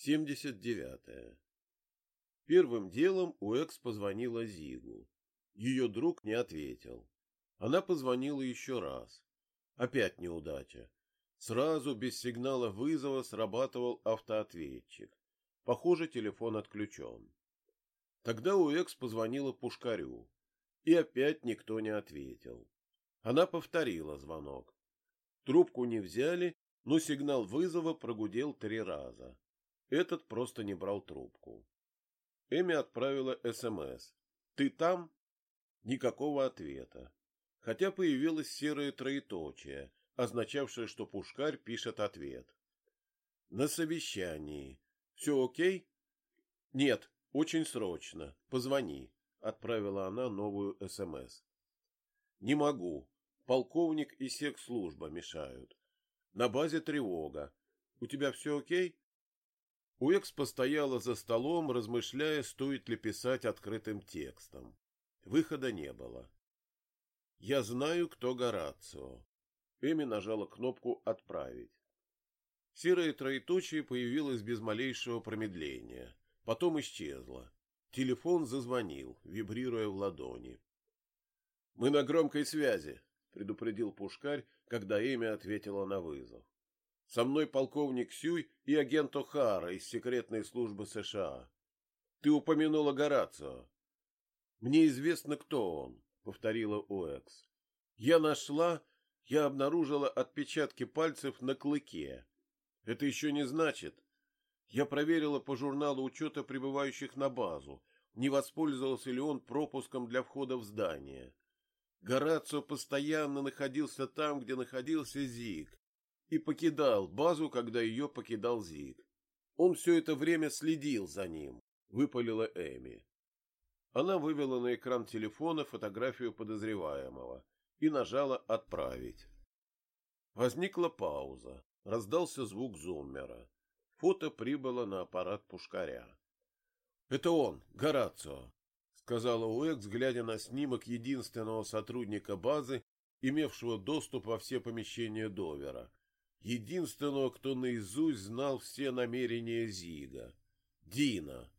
79. Первым делом Уэкс позвонила Зигу. Ее друг не ответил. Она позвонила еще раз. Опять неудача. Сразу без сигнала вызова срабатывал автоответчик. Похоже, телефон отключен. Тогда Уэкс позвонила Пушкарю. И опять никто не ответил. Она повторила звонок. Трубку не взяли, но сигнал вызова прогудел три раза. Этот просто не брал трубку. Эми отправила СМС. «Ты там?» Никакого ответа. Хотя появилось серое троеточие, означавшее, что Пушкарь пишет ответ. «На совещании. Все окей?» «Нет, очень срочно. Позвони», — отправила она новую СМС. «Не могу. Полковник и секс-служба мешают. На базе тревога. У тебя все окей?» Уэкс постояла за столом, размышляя, стоит ли писать открытым текстом. Выхода не было. «Я знаю, кто Горацио». Эми нажала кнопку «Отправить». Серое троеточие появилось без малейшего промедления. Потом исчезло. Телефон зазвонил, вибрируя в ладони. «Мы на громкой связи», — предупредил Пушкарь, когда Эми ответила на вызов. Со мной полковник Сюй и агент О'Хара из секретной службы США. Ты упомянула Горацио. Мне известно, кто он, повторила Уэкс. Я нашла, я обнаружила отпечатки пальцев на клыке. Это еще не значит. Я проверила по журналу учета прибывающих на базу, не воспользовался ли он пропуском для входа в здание. Горацио постоянно находился там, где находился Зиг, и покидал базу, когда ее покидал Зиг. Он все это время следил за ним, выпалила Эми. Она вывела на экран телефона фотографию подозреваемого и нажала «Отправить». Возникла пауза, раздался звук зуммера. Фото прибыло на аппарат пушкаря. — Это он, Горацио, — сказала Уэкс, глядя на снимок единственного сотрудника базы, имевшего доступ во все помещения Довера, единственного, кто наизусть знал все намерения Зига. Дина.